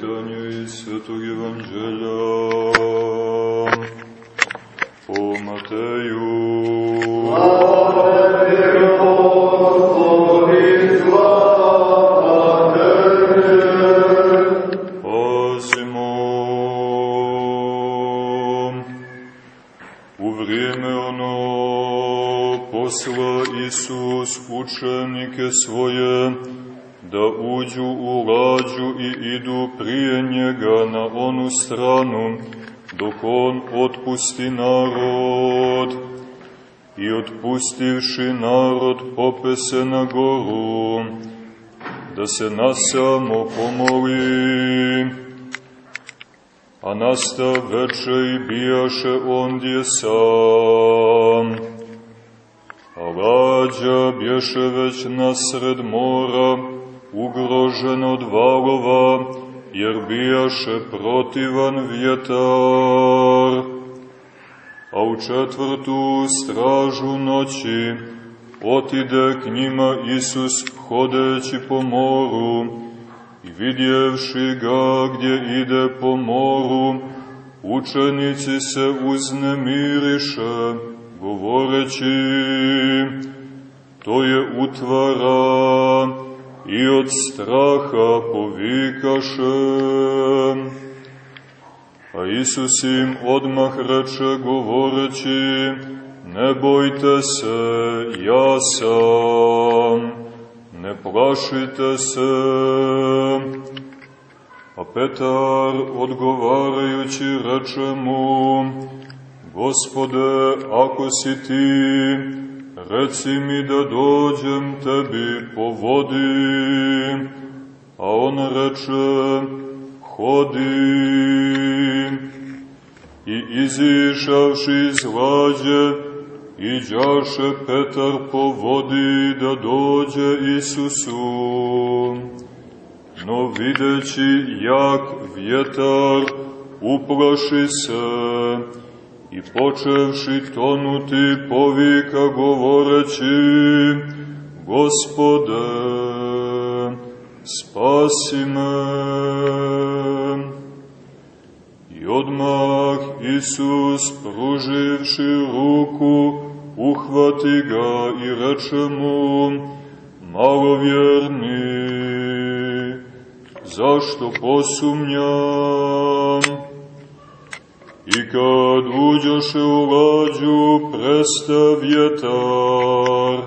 čitanje iz Svetog Evanđelja po Mateju. Učenike svoje da uđu u lađu i idu prije njega na onu stranu, dok on otpusti narod. I otpustivši narod popese na goru, da se nasamo pomoli. A nastav veče i bijaše ondje sam. A lađa bješe već nasred mora, ugrožen od valova, jer bijaše protivan vjetar. A u četvrtu stražu noći otide k njima Isus hodeći po moru i vidjevši ga gdje ide po moru, učenici se uznemiriše, govoreći, to je utvara, i od straha povikaše. A Isus im odmah reče govoreći, ne bojte se, ja sam, ne plašite se. A Petar odgovarajući reče mu, Gospode, ako si ti, reci mi da dođem tebi po vodi. A on reče, hodi. I izišavši iz lađe, iđaše Petar po vodi da dođe Isusu. No videći jak vjetar, uplaši se i počevši tonuti povika govoreći, Gospode, spasi me. I odmah Isus, pruživši ruku, uhvati ga i reče mu, malovjerni, zašto posumnjam? I kad uđoše u lađu, presta vjetar,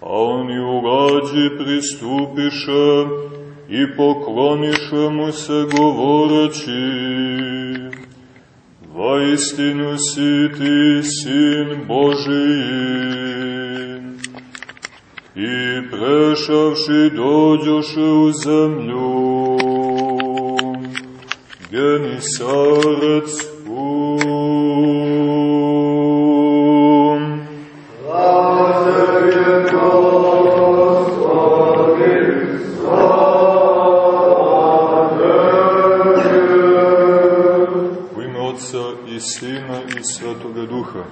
a oni u lađi pristupiše i pokloniše mu se govoreći, Vaistinu si ti sin Božiji. I prešavši dođoše u zemlju, Genisarec Otca i Sina i Svetoga Duha.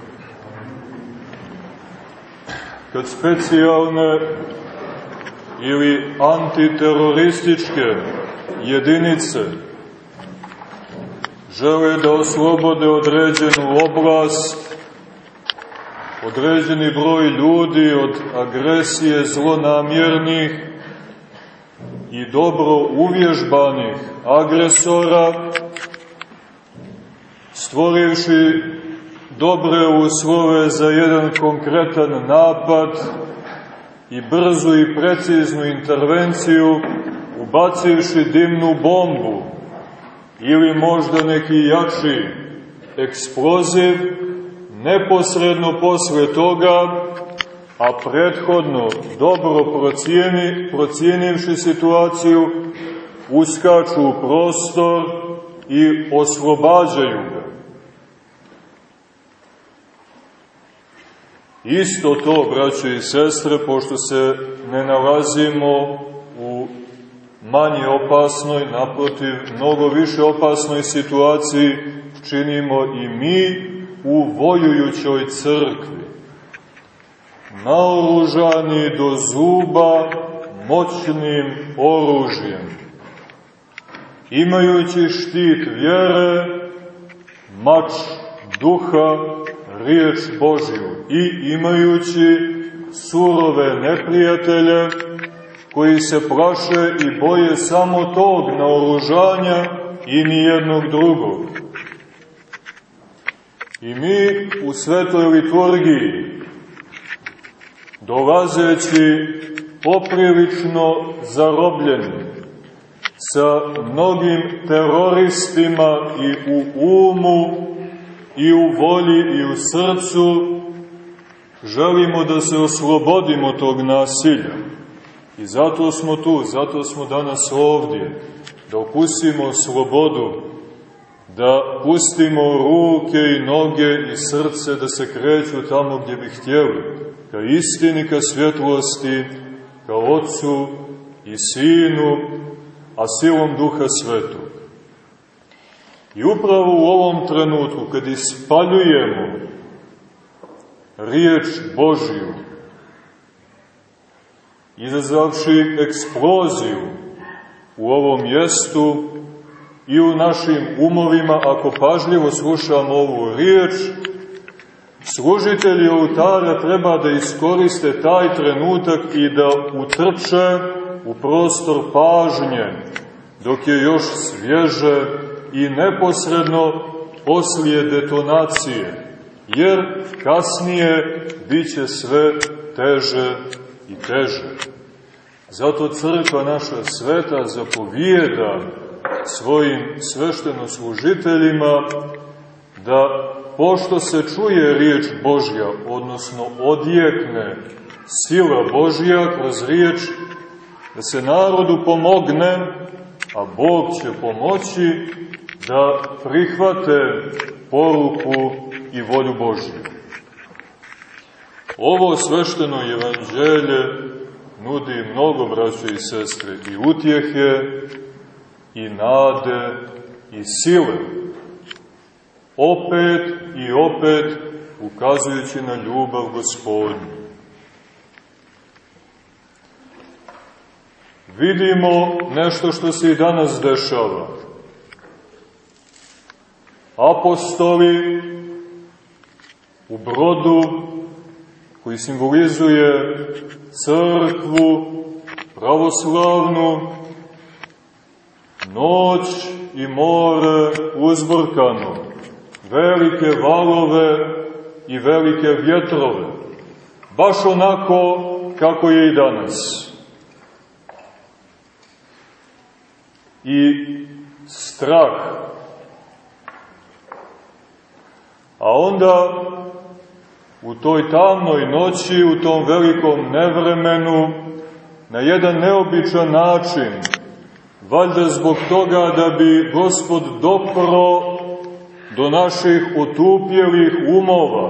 Kad specijalne ili antiterorističke jedinice žele da oslobode određenu oblast, određeni broj ljudi od agresije zlonamjernih i dobro uvježbanih agresora, stvorivši dobre uslove za jedan konkretan napad i brzu i preciznu intervenciju, ubacivši dimnu bombu ili možda neki jači eksploziv, neposredno posle toga, a prethodno dobro procijeni, procijenivši situaciju, uskaču u prostor i oslobađaju ga. Isto to, braće i sestre, pošto se ne nalazimo u manje opasnoj, naprotiv, mnogo više opasnoj situaciji, činimo i mi u vojujućoj crkvi. Naoružani do zuba moćnim oružjem. imajući štit vjere, mač duha, riječ Božju i imajući surove neprijatelje koji se plaše i boje samo tog naoružanja i nijednog drugog. I mi u svetoj liturgiji, dolazeći poprilično zarobljeni, sa mnogim teroristima i u umu, i u volji, i u srcu, želimo da se oslobodimo tog nasilja. I zato smo tu, zato smo danas ovdje, da opustimo slobodu, da pustimo ruke i noge i srce da se kreću tamo gdje bi htjeli, ka istini, ka svjetlosti, ka Otcu i Sinu, a silom Duha Svetog. I upravo u ovom trenutku, kad ispaljujemo riječ Božiju, izazvavši eksploziju u ovom mjestu i u našim umovima, ako pažljivo slušamo ovu riječ, služitelji oltara treba da iskoriste taj trenutak i da utrče u prostor pažnje, dok je još svježe i neposredno poslije detonacije, jer kasnije bit će sve teže i teže. Zato crkva naša sveta zapovijeda svojim sveštenoslužiteljima da pošto se čuje riječ Božja, odnosno odjekne sila Božja kroz riječ, da se narodu pomogne, a Bog će pomoći da prihvate poruku i volju Božju. Ovo svešteno evanđelje nudi mnogo, braćo i sestre, i utjehe, i nade, i sile. Opet i opet ukazujući na ljubav gospodnju. Vidimo nešto što se i danas dešava. Apostoli u brodu koji simbolizuje crkvu pravoslavnu, noć i more uzbrkano, velike valove i velike vjetrove, baš onako kako je i danas. I strah. A onda u toj tamnoj noći, u tom velikom nevremenu, na jedan neobičan način, valjda zbog toga da bi Gospod dopro do naših otupjelih umova,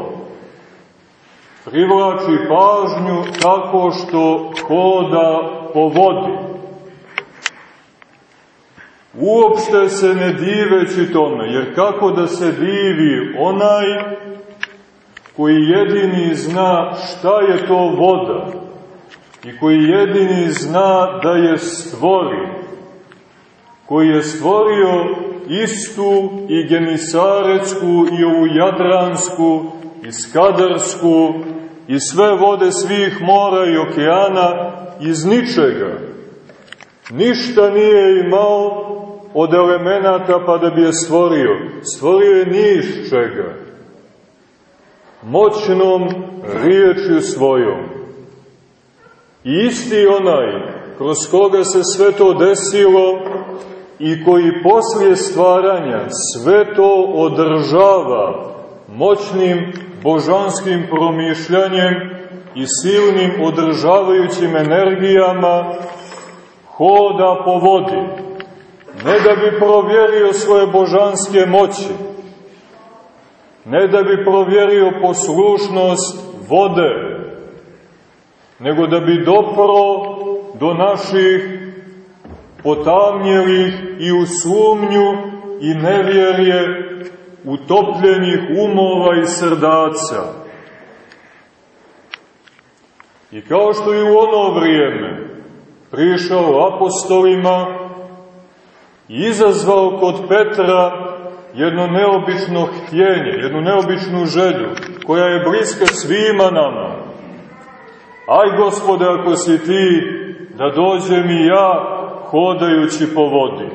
privlači pažnju tako što hoda po vodi. Uopšte se ne diveći tome, jer kako da se divi onaj koji jedini zna šta je to voda i koji jedini zna da je stvori, koji je stvorio istu i Genisarecku i ovu Jadransku i Skadarsku i sve vode svih mora i okeana iz ničega. Ništa nije imao od elemenata pa da bi je stvorio. Stvorio je ni iz čega moćnom riječju svojom. I isti onaj kroz koga se sve to desilo i koji poslije stvaranja sve to održava moćnim božanskim promišljanjem i silnim održavajućim energijama hoda po vodi, ne da bi provjerio svoje božanske moći, ne da bi provjerio poslušnost vode, nego da bi dopro do naših potamnjelih i u sumnju i nevjerje utopljenih umova i srdaca. I kao što je u ono vrijeme prišao apostolima, i izazvao kod Petra jedno neobično htjenje, jednu neobičnu želju, koja je bliska svima nama. Aj, gospode, ako si ti, da dođem i ja, hodajući po vodi.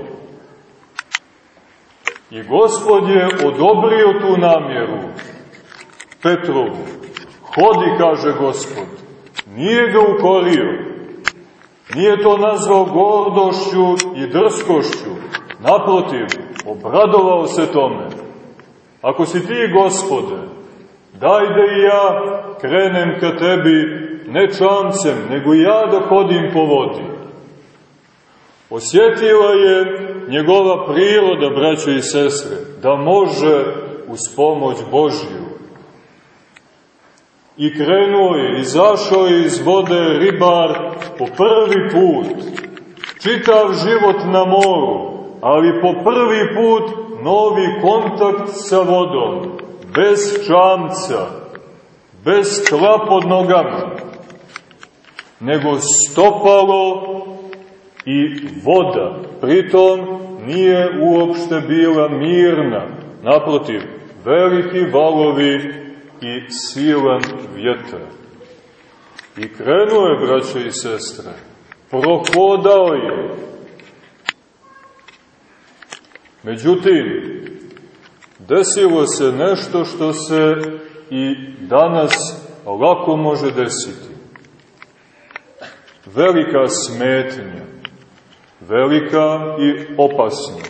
I gospod je odobrio tu namjeru Petrovu. Hodi, kaže gospod. Nije ga ukorio. Nije to nazvao gordošću i drskošću. Naprotiv, obradovao se tome. Ako si ti, gospode, daj da i ja krenem ka tebi ne čamcem, nego ja da hodim po vodi. Osjetila je njegova priroda, braćo i sestre, da može uz pomoć Božju. I krenuo je, izašao je iz vode ribar po prvi put. Čitav život na moru, ali po prvi put novi kontakt sa vodom, bez čamca, bez tla pod nogama, nego stopalo i voda. Pritom nije uopšte bila mirna, naprotiv, veliki valovi i silan vjetar. I krenuo je, braćo i sestre, prohodao je. Međutim, desilo se nešto što se i danas lako može desiti. Velika smetnja velika i opasna.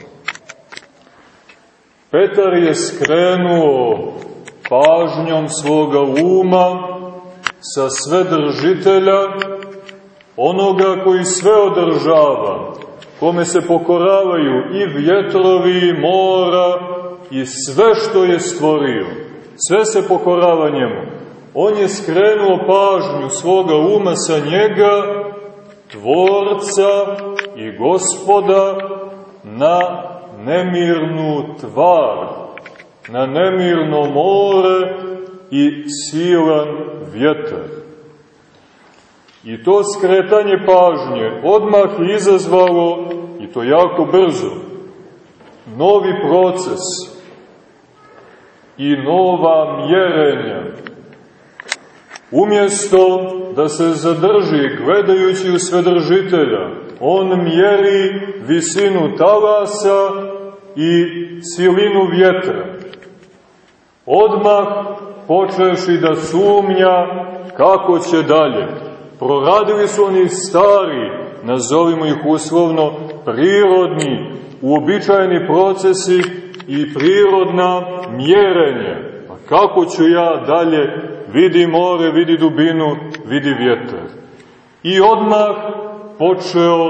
Petar je skrenuo pažnjom svoga uma sa sve držitelja, onoga koji sve održava, kome se pokoravaju i vjetrovi, i mora, i sve što je stvorio. Sve se pokorava njemu. On je skrenuo pažnju svoga uma sa njega, tvorca i gospoda na nemirnu tvar, na nemirno more i silan vjetar. I to skretanje pažnje odmah izazvalo, i to jako brzo, novi proces i nova mjerenja. Umjesto da se zadrži gledajući u svedržitelja, on mjeri visinu talasa i silinu vjetra. Odmah počeši da sumnja kako će dalje. Proradili su oni stari, nazovimo ih uslovno, prirodni, uobičajeni procesi i prirodna mjerenja. Pa kako ću ja dalje, vidi more, vidi dubinu, vidi vjetar. I odmah počeo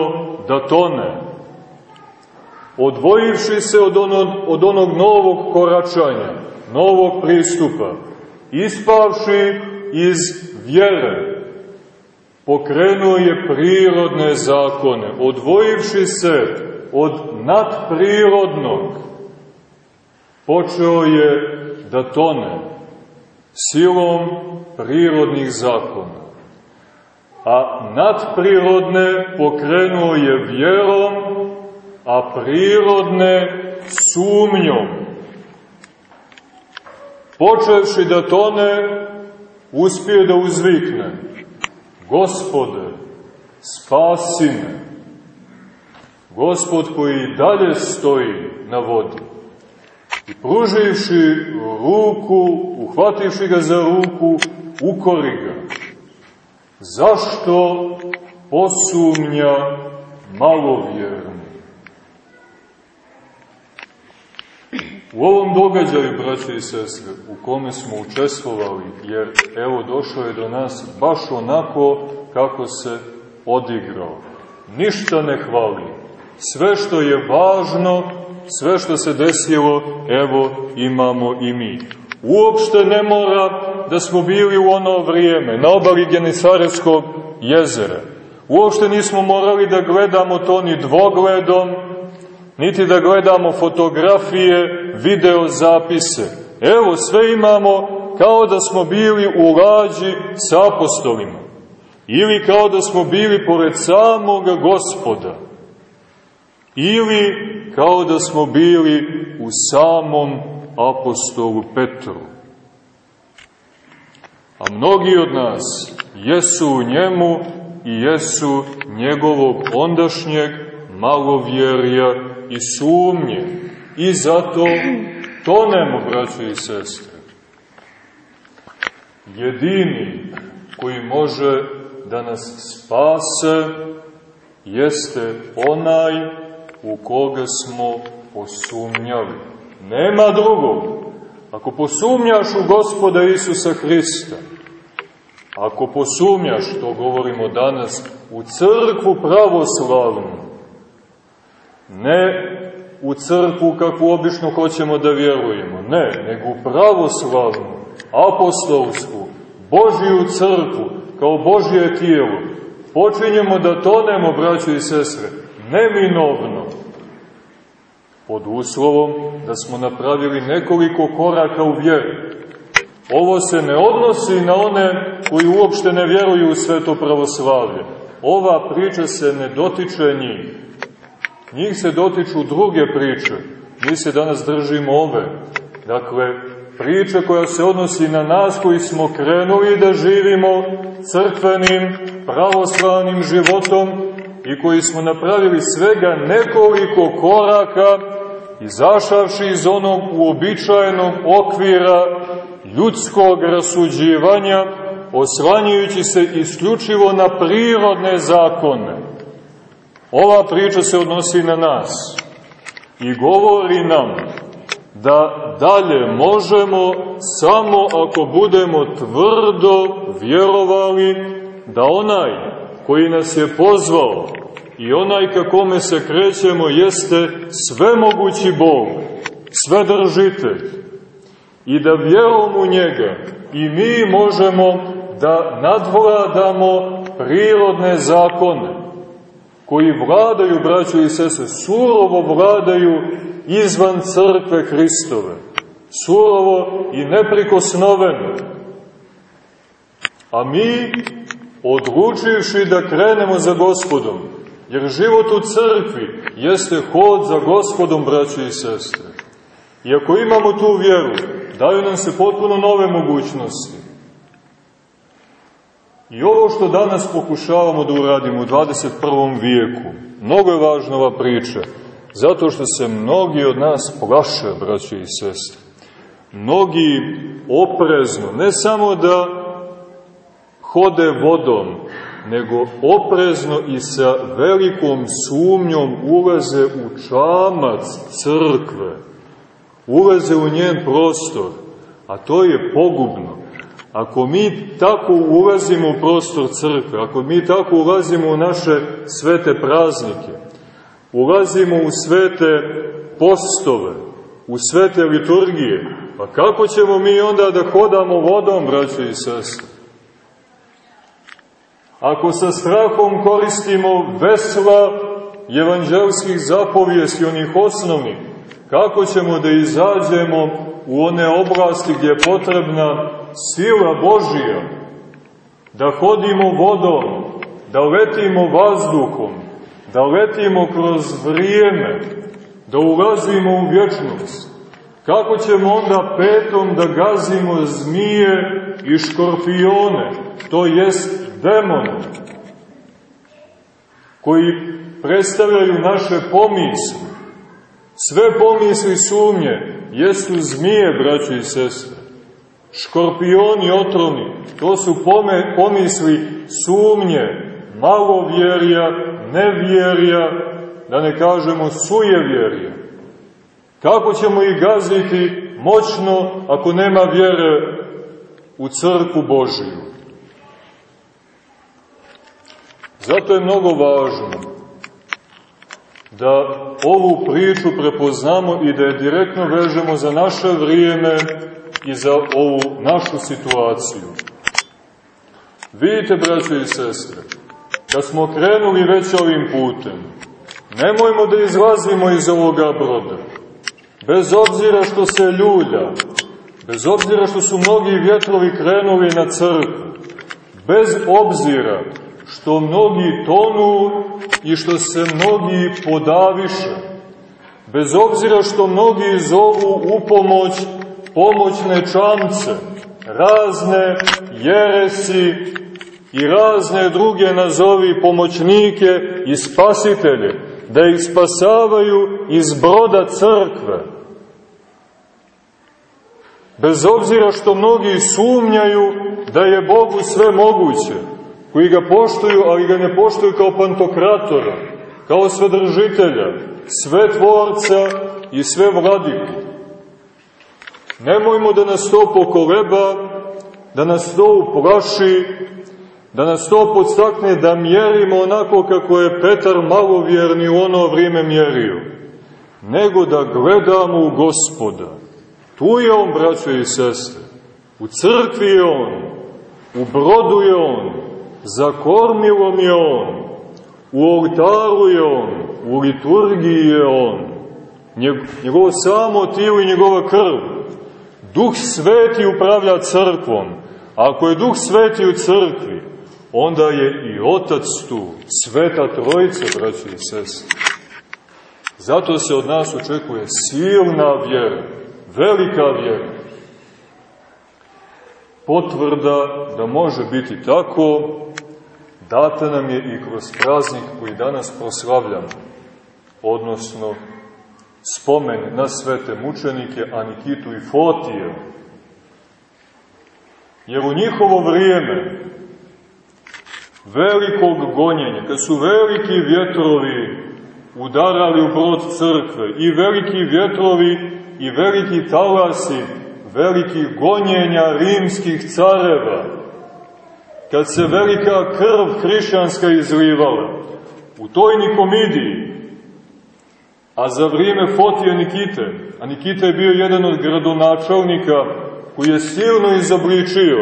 da tone. Odvojivši se od onog, od onog novog koračanja, novog pristupa, ispavši iz vjere, pokrenuo je prirodne zakone, odvojivši se od nadprirodnog, počeo je da tone silom prirodnih zakona a nadprirodne pokrenuo je vjerom, a prirodne sumnjom. Počevši da tone, uspije da uzvikne, Gospode, spasi me. Gospod koji dalje stoji na vodi i pruživši ruku, uhvativši ga za ruku, ukori ga Zašto posumnja malovjerni? U ovom događaju, braće i sestre, u kome smo učestvovali, jer evo došlo je do nas baš onako kako se odigrao. Ništa ne hvali. Sve što je važno, sve što se desilo, evo imamo i mi. Uopšte ne mora da smo bili u ono vrijeme, na obali Genisarevskog jezera. Uopšte nismo morali da gledamo to ni dvogledom, niti da gledamo fotografije, video zapise. Evo, sve imamo kao da smo bili u lađi sa apostolima. Ili kao da smo bili pored samoga gospoda. Ili kao da smo bili u samom apostolu Petru. A mnogi od nas jesu u njemu i jesu njegovog ondašnjeg malovjerja i sumnje. I zato tonemo, braćo i sestre. Jedini koji može da nas spase jeste onaj u koga smo posumnjali. Nema drugog. Ako posumnjaš u gospoda Isusa Hrista, ako posumnjaš, to govorimo danas, u crkvu pravoslavnu, ne u crkvu kakvu obično hoćemo da vjerujemo, ne, nego u pravoslavnu, apostolsku, Božiju crkvu, kao Božje tijelo, počinjemo da tonemo, braćo i sestre, neminovno, pod uslovom da smo napravili nekoliko koraka u vjeru. Ovo se ne odnosi na one koji uopšte ne vjeruju u sveto pravoslavlje. Ova priča se ne dotiče njih. Njih se dotiču druge priče. Mi se danas držimo ove. Dakle, priča koja se odnosi na nas koji smo krenuli da živimo crkvenim, pravoslavnim životom i koji smo napravili svega nekoliko koraka izašavši iz onog uobičajenog okvira ljudskog rasuđivanja, oslanjujući se isključivo na prirodne zakone. Ova priča se odnosi na nas i govori nam da dalje možemo samo ako budemo tvrdo vjerovali da onaj koji nas je pozvao i onaj ka kome se krećemo jeste svemogući Bog, svedržitelj. I da vjerom u njega i mi možemo da nadvladamo prirodne zakone koji vladaju, braćo i sese, surovo vladaju izvan crkve Hristove. Surovo i neprikosnoveno. A mi, odlučivši da krenemo za gospodom, Jer život u crkvi jeste hod za gospodom, braće i sestre. I ako imamo tu vjeru, daju nam se potpuno nove mogućnosti. I ovo što danas pokušavamo da uradimo u 21. vijeku, mnogo je važna ova priča, zato što se mnogi od nas plaše, braće i sestre. Mnogi oprezno, ne samo da hode vodom, nego oprezno i sa velikom sumnjom ulaze u čamac crkve, ulaze u njen prostor, a to je pogubno. Ako mi tako ulazimo u prostor crkve, ako mi tako ulazimo u naše svete praznike, ulazimo u svete postove, u svete liturgije, pa kako ćemo mi onda da hodamo vodom, braćo i sestre? ako sa strahom koristimo vesla evanđelskih zapovijesti, onih osnovnih, kako ćemo da izađemo u one oblasti gdje je potrebna sila Božija, da hodimo vodom, da letimo vazduhom, da letimo kroz vrijeme, da ulazimo u vječnost. Kako ćemo onda petom da gazimo zmije i škorpione, to jest demone, koji predstavljaju naše pomisli. Sve pomisli sumnje jesu zmije, braći i sestre. Škorpioni otrovni, to su pome, pomisli sumnje, malovjerja, nevjerja, da ne kažemo sujevjerja. Kako ćemo ih gaziti moćno ako nema vjere u crku Božiju? Zato je mnogo važno da ovu priču prepoznamo i da je direktno vežemo za naše vrijeme i za ovu našu situaciju. Vidite, braće i sestre, kad smo krenuli već ovim putem, nemojmo da izlazimo iz ovoga broda. Bez obzira što se ljulja, bez obzira što su mnogi vjetrovi krenuli na crkvu, bez obzira što mnogi tonu i što se mnogi podaviše, bez obzira što mnogi zovu u pomoć pomoćne čamce, razne jeresi i razne druge nazovi pomoćnike i spasitelje, da ih spasavaju iz broda crkve. Bez obzira što mnogi sumnjaju da je Bogu sve moguće, koji ga poštuju, ali ga ne poštuju kao pantokratora, kao svedržitelja, sve tvorca i sve vladiku. Nemojmo da nas to pokoleba, da nas to uplaši, da nas to podstakne da mjerimo onako kako je Petar malovjerni u ono vrijeme mjerio, nego da gledamo u gospoda. Tu je on, braćo i sestre. U crkvi je on, u brodu je on, za kormilom je on, u oltaru je on, u liturgiji je on, njegovo samo tijelo i njegova krv. Duh sveti upravlja crkvom. Ako je Duh sveti u crkvi, onda je i Otac tu, sveta trojica, braći i sestri. Zato se od nas očekuje silna vjera, velika vjera. Potvrda da može biti tako, data nam je i kroz praznik koji danas proslavljamo, odnosno spomen na svete mučenike Anikitu i Fotije. Jer u njihovo vrijeme velikog gonjenja, kad su veliki vjetrovi udarali u brod crkve i veliki vjetrovi i veliki talasi velikih gonjenja rimskih careva, kad se velika krv hrišćanska izlivala, u toj Nikomidiji, a za vrijeme Fotije Nikite, a Nikita je bio jedan od gradonačelnika koji je silno izobličio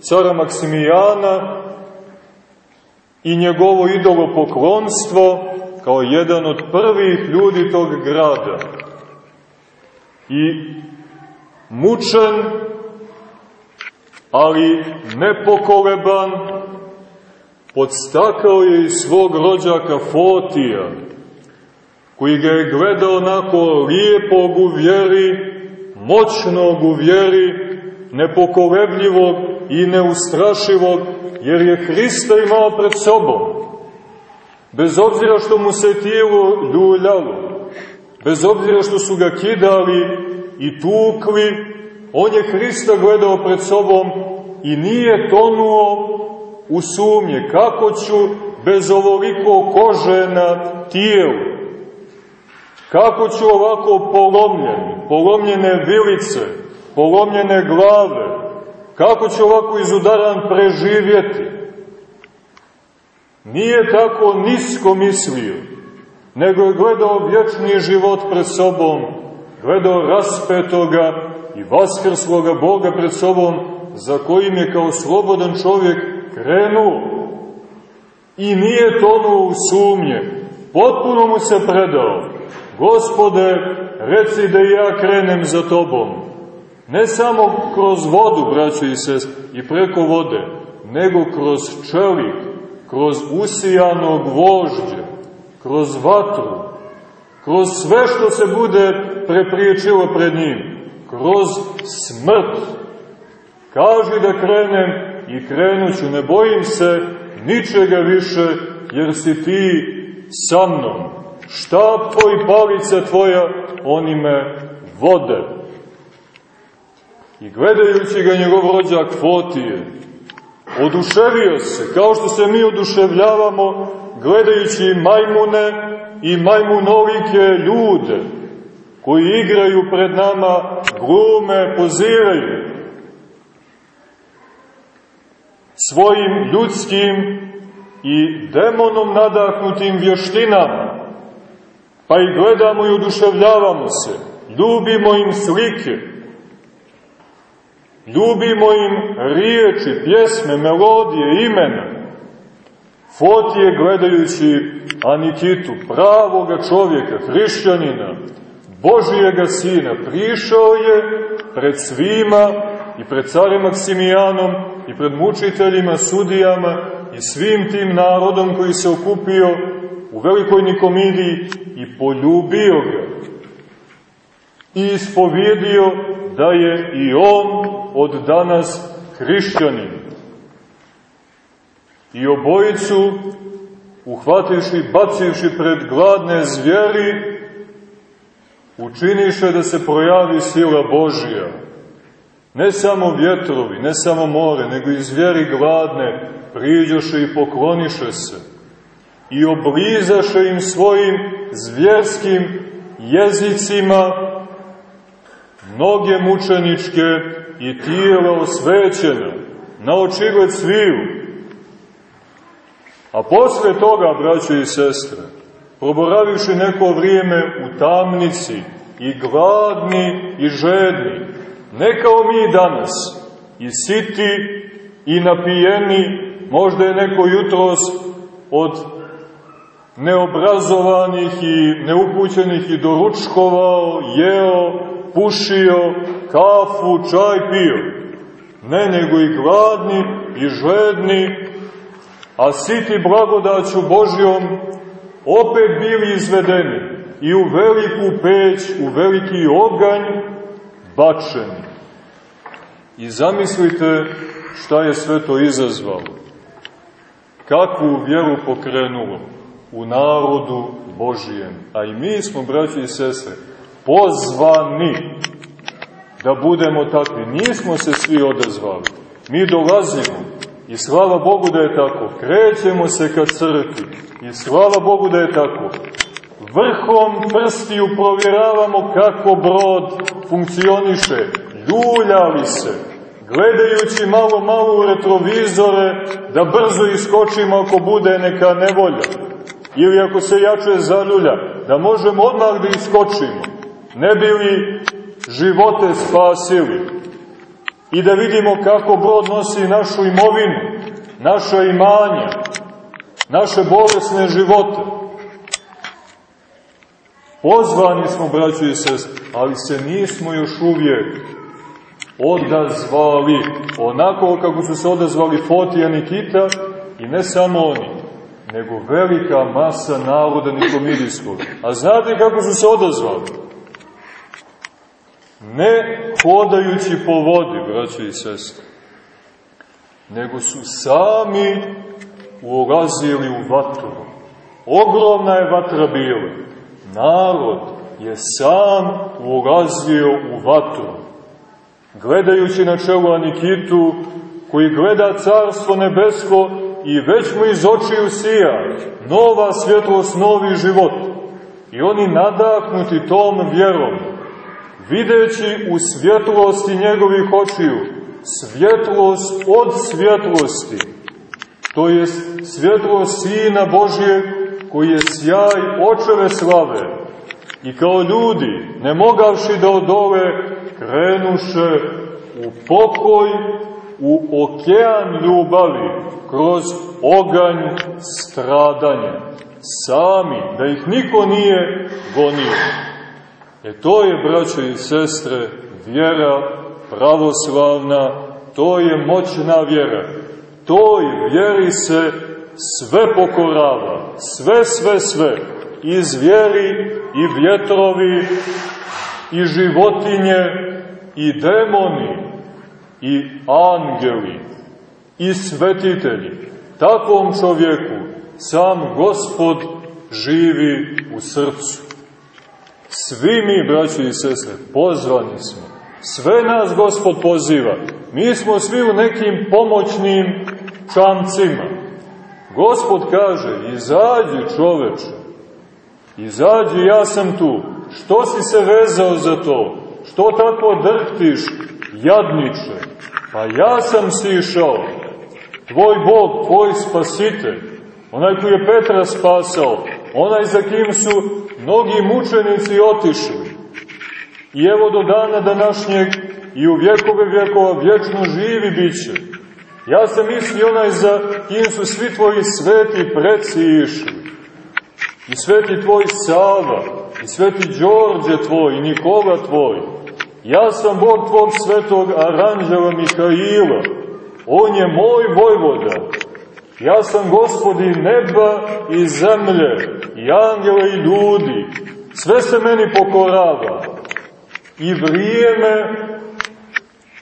cara Maksimijana i njegovo idolopoklonstvo kao jedan od prvih ljudi tog grada. I mučen, ali nepokoleban, podstakao je i svog rođaka Fotija, koji ga je gledao onako lijepog u vjeri, moćnog u vjeri, nepokolebljivog i neustrašivog, jer je Hrista imao pred sobom. Bez obzira što mu se tijelo ljuljalo, bez obzira što su ga kidali i tukli, on je Hrista gledao pred sobom i nije tonuo u sumnje kako ću bez ovoliko kože na tijelu, kako ću ovako polomljen, polomljene vilice, polomljene glave, kako ću ovako izudaran preživjeti. Nije tako nisko mislio, nego je gledao vječni život pred sobom, gledao raspetoga i vaskrsloga Boga pred sobom, za kojim je kao slobodan čovjek krenuo. I nije tonuo u sumnje, potpuno mu se predao. Gospode, reci da ja krenem za tobom. Ne samo kroz vodu, braćo i sest, i preko vode, nego kroz čelik, kroz usijano gvožđe, kroz vatru, kroz sve što se bude prepriječilo pred njim, kroz smrt. Kaži da krenem i krenuću, ne bojim se ničega više, jer si ti sa mnom. Štab tvoj, palica tvoja, oni me vode. I gledajući ga njegov rođak Fotije, oduševio se, kao što se mi oduševljavamo gledajući majmune i majmunolike ljude, koji igraju pred nama, glume, poziraju. Svojim ljudskim i demonom nadahnutim vještinama, pa i gledamo i oduševljavamo se, ljubimo im slike, ljubimo im riječi, pjesme, melodije, imena. Fotije gledajući Anikitu, pravoga čovjeka, hrišćanina, Božijega sina, prišao je pred svima i pred carem Maksimijanom i pred mučiteljima, sudijama i svim tim narodom koji se okupio u velikoj Nikomidiji i poljubio ga. I ispovjedio da je i on od danas hrišćanin. I obojicu, uhvativši, bacivši pred gladne zvijeri, učiniše da se projavi sila Božija. Ne samo vjetrovi, ne samo more, nego i zvijeri gladne priđoše i pokloniše se i oblizaše im svojim zvjerskim jezicima noge mučeničke i tijela osvećena na očigled sviju. A posle toga, braće i sestre, proboraviši neko vrijeme u tamnici i gladni i žedni, ne kao mi danas, i siti i napijeni, možda je neko jutros od neobrazovanih i neupućenih i doručkovao, jeo, pušio, kafu, čaj pio. Ne, nego i gladni i žedni, a siti blagodaću Božjom, opet bili izvedeni i u veliku peć, u veliki oganj bačeni. I zamislite šta je sve to izazvalo. Kakvu vjeru pokrenulo u narodu Božijem. A i mi smo, braći i sestre, pozvani da budemo takvi. Nismo se svi odazvali. Mi dolazimo i slava Bogu da je tako. Krećemo se ka crkvi i slava Bogu da je tako. Vrhom prstiju provjeravamo kako brod funkcioniše. Ljuljali se, gledajući malo malo u retrovizore da brzo iskočimo ako bude neka nevolja. Ili ako se jače zaljulja, da možemo odmah da iskočimo. Ne bi li živote spasili. I da vidimo kako brod nosi našu imovinu, naša imanja, naše bolesne živote. Pozvani smo, braći i sest, ali se nismo još uvijek odazvali onako kako su se odazvali Fotija Nikita i ne samo oni, nego velika masa naroda Nikomidijskog. A znate kako su se odazvali? Ne hodajući po vodi, braći i sestre, nego su sami ulazili u vatru. Ogromna je vatra bila. Narod je sam ulazio u vatru. Gledajući na čelu Anikitu, koji gleda carstvo nebesko i već mu iz očiju sija nova svjetlost, novi život. I oni nadahnuti tom vjerom, videći u svjetlosti njegovih očiju, svjetlost od svjetlosti, to je svjetlost Sina Božije koji je sjaj očeve slave. I kao ljudi, ne mogavši da odove, krenuše u pokoj, u okean ljubavi, kroz oganj stradanja. Sami, da ih niko nije gonio. E to je, braćo i sestre, vjera pravoslavna, to je moćna vjera. Toj vjeri se sve pokorava, sve, sve, sve. I zvijeri, i vjetrovi, i životinje, i demoni, i angeli, i svetitelji. Takvom čovjeku sam Gospod živi u srcu. Svi mi, braći i sestre, pozvani smo. Sve nas Gospod poziva. Mi smo svi u nekim pomoćnim čamcima. Gospod kaže, izađi čoveče, izađi, ja sam tu. Što si se vezao za to? Što tako drhtiš, jadniče? Pa ja sam si išao. Tvoj Bog, tvoj spasitelj, onaj koji je Petra spasao, onaj za kim su mnogi mučenici otišli. I evo do dana današnjeg i u vjekove vjekova vječno živi biće. Ja sam misli onaj za kim su svi tvoji sveti preci išli. I sveti tvoj Sava, i sveti Đorđe tvoj, i Nikola tvoj. Ja sam Bog tvog svetog aranđela Mihaila. On je moj vojvoda. Ja sam gospodi neba i zemlje i angela i ljudi, sve se meni pokorava. I vrijeme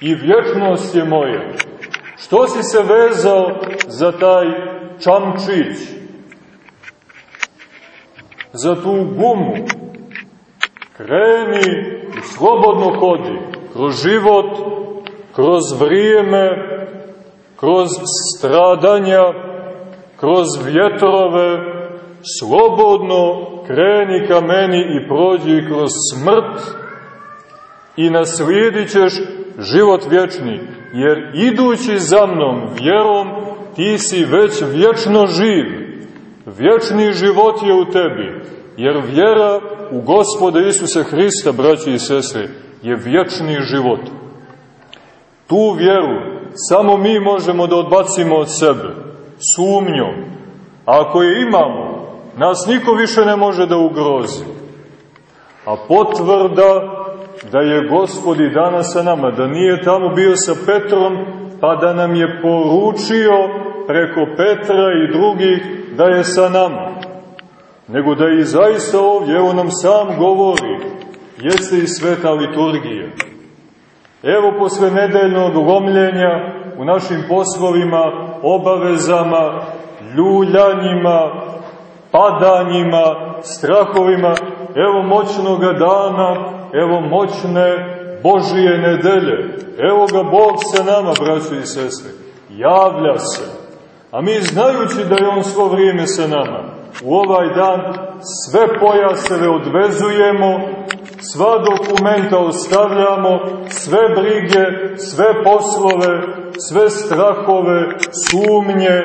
i vječnost je moja. Što si se vezao za taj čamčić? Za tu gumu? Kreni i slobodno hodi kroz život, kroz vrijeme, kroz stradanja, kroz vjetrove, slobodno kreni ka meni i prođi kroz smrt i naslijedit ćeš život vječni, jer idući za mnom vjerom ti si već vječno živ. Vječni život je u tebi, jer vjera u Gospoda Isusa Hrista, braći i sestre, je vječni život. Tu vjeru samo mi možemo da odbacimo od sebe, sumnjom. A ako je imamo, nas niko više ne može da ugrozi. A potvrda da je Gospod i danas sa nama, da nije tamo bio sa Petrom, pa da nam je poručio preko Petra i drugih da je sa nama. Nego da i zaista ovdje, evo nam sam govori, jeste i sveta liturgija. Evo posle nedeljnog lomljenja u našim poslovima, obavezama, ljuljanjima, padanjima, strahovima, evo moćnoga dana, evo moćne Božije nedelje, evo ga Bog sa nama, braćo i sestre, javlja se. A mi znajući da je On svo vrijeme sa nama, u ovaj dan sve pojaseve odvezujemo, sva dokumenta ostavljamo, sve brige, sve poslove, sve strahove, sumnje,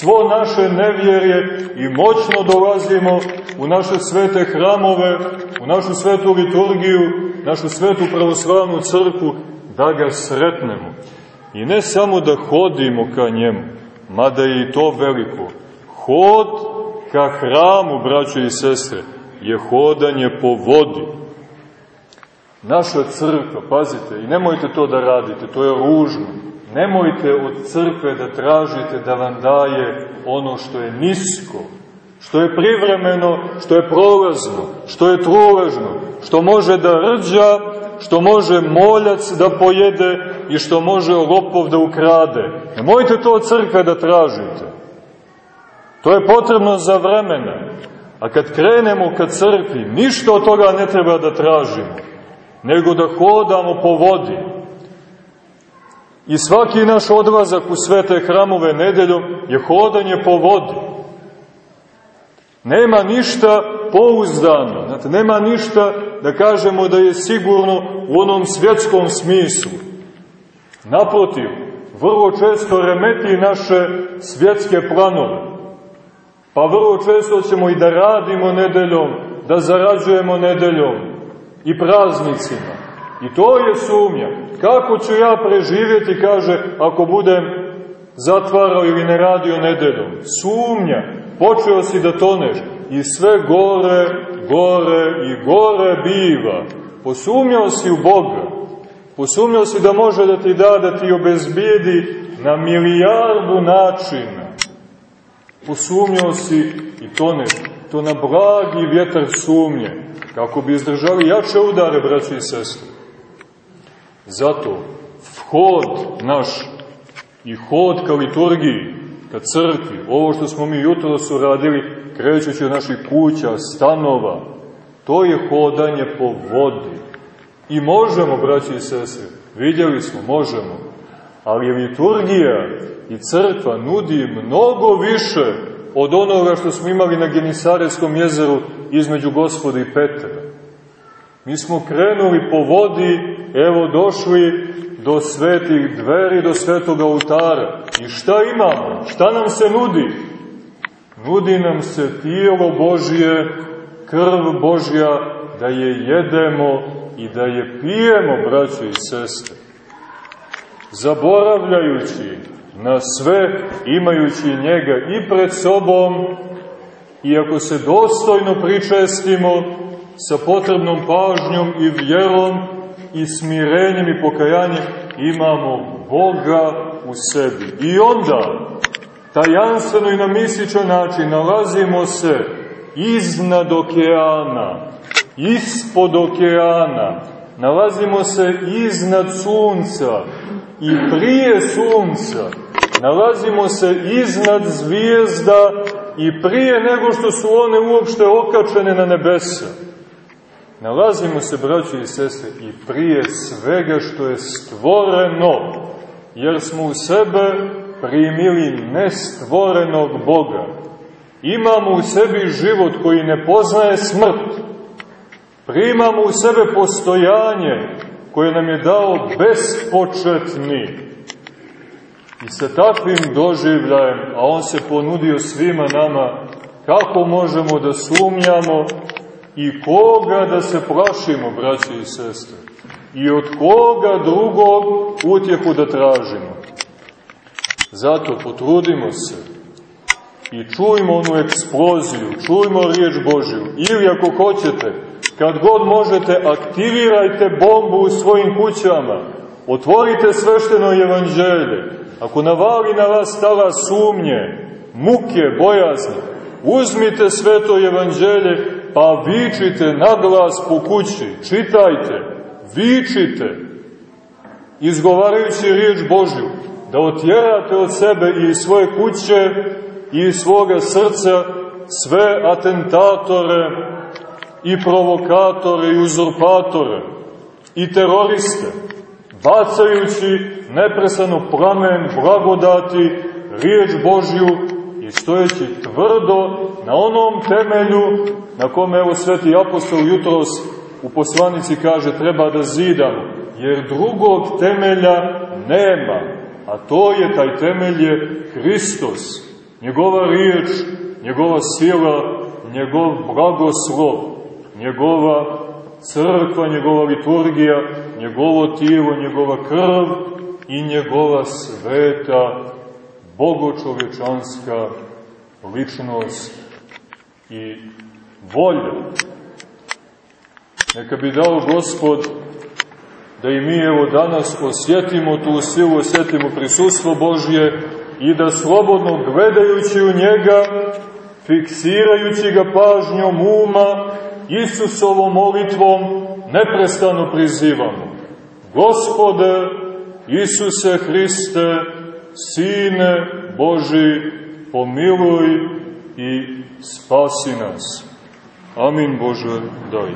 svo naše nevjerje i moćno dolazimo u naše svete hramove, u našu svetu liturgiju, našu svetu pravoslavnu crku, da ga sretnemo. I ne samo da hodimo ka njemu, mada je i to veliko. Hod ka hramu, braćo i sestre, je hodanje po vodi. Naša crkva, pazite, i nemojte to da radite, to je ružno. Nemojte od crkve da tražite da vam daje ono što je nisko, što je privremeno, što je prolazno, što je truležno, što može da rđa, što može moljac da pojede i što može lopov da ukrade. Nemojte to od crkve da tražite. To je potrebno za vremena. A kad krenemo ka crkvi, ništa od toga ne treba da tražimo, nego da hodamo po vodi. I svaki naš odlazak u svete hramove nedeljom je hodanje po vodi. Nema ništa pouzdano, znate, nema ništa da kažemo da je sigurno u onom svjetskom smislu. Naprotiv, vrlo često remeti naše svjetske planove. Pa vrlo često ćemo i da radimo nedeljom, da zarađujemo nedeljom i praznicima. I to je sumnja. Kako ću ja preživjeti, kaže, ako budem zatvarao ili ne radio nedeljom? Sumnja. Počeo si da toneš i sve gore, gore i gore biva. Posumnjao si u Boga. Posumnjao si da može da ti da, da ti obezbijedi na milijardu načina. Posumnjao si i toneš. To na blagi vjetar sumnje. Kako bi izdržali jače udare, braći i sestri. Zato vhod naš i hod ka liturgiji, ka crkvi, ovo što smo mi jutro su radili, krećući od naših kuća, stanova, to je hodanje po vodi. I možemo, braći i sestre, vidjeli smo, možemo, ali liturgija i crkva nudi mnogo više od onoga što smo imali na Genisarijskom jezeru između gospoda i Petra. Mi smo krenuli po vodi, evo došli do svetih dveri, do svetog oltara. I šta imamo? Šta nam se nudi? Nudi nam se tijelo Božje, krv Božja, da je jedemo i da je pijemo, braćo i sestre. Zaboravljajući na sve, imajući njega i pred sobom, i ako se dostojno pričestimo sa potrebnom pažnjom i vjerom i smirenjem i pokajanjem, imamo Boga u sebi. I onda, tajanstveno i na misičan način, nalazimo se iznad okeana, ispod okeana, nalazimo se iznad sunca i prije sunca, nalazimo se iznad zvijezda i prije nego što su one uopšte okačene na nebesa. Nalazimo se, braći i sestre, i prije svega što je stvoreno, jer smo u sebe primili nestvorenog Boga. Imamo u sebi život koji ne poznaje smrt. Primamo u sebe postojanje koje nam je dao bespočetni. I sa takvim doživljajem, a on se ponudio svima nama, kako možemo da sumnjamo i koga da se plašimo, braći i sestre, i od koga drugog utjehu da tražimo. Zato potrudimo se i čujmo onu eksploziju, čujmo riječ Božju, ili ako hoćete, kad god možete, aktivirajte bombu u svojim kućama, otvorite svešteno evanđelje, ako navali na vas stava sumnje, muke, bojazni, uzmite sveto evanđelje, pa vičite na glas po kući, čitajte, vičite, izgovarajući riječ Božju, da otjerate od sebe i svoje kuće i svoga srca sve atentatore i provokatore i uzurpatore i teroriste, bacajući neprestano plamen blagodati, riječ Božju i stojeći tvrdo na onom temelju na kome evo sveti apostol jutros u poslanici kaže treba da zidamo, jer drugog temelja nema, a to je taj temelj je Hristos, njegova riječ, njegova sila, njegov blagoslov, njegova crkva, njegova liturgija, njegovo tijelo, njegova krv i njegova sveta, bogočovečanska ličnost i volja. Neka bi dao Gospod da i mi evo danas osjetimo tu silu, osjetimo prisustvo Božje i da slobodno gledajući u njega, fiksirajući ga pažnjom uma, Isusovom molitvom neprestano prizivamo. Gospode, Isuse Hriste, Sine Boži, pomiluj i spasi nas. Amin Bože, daj.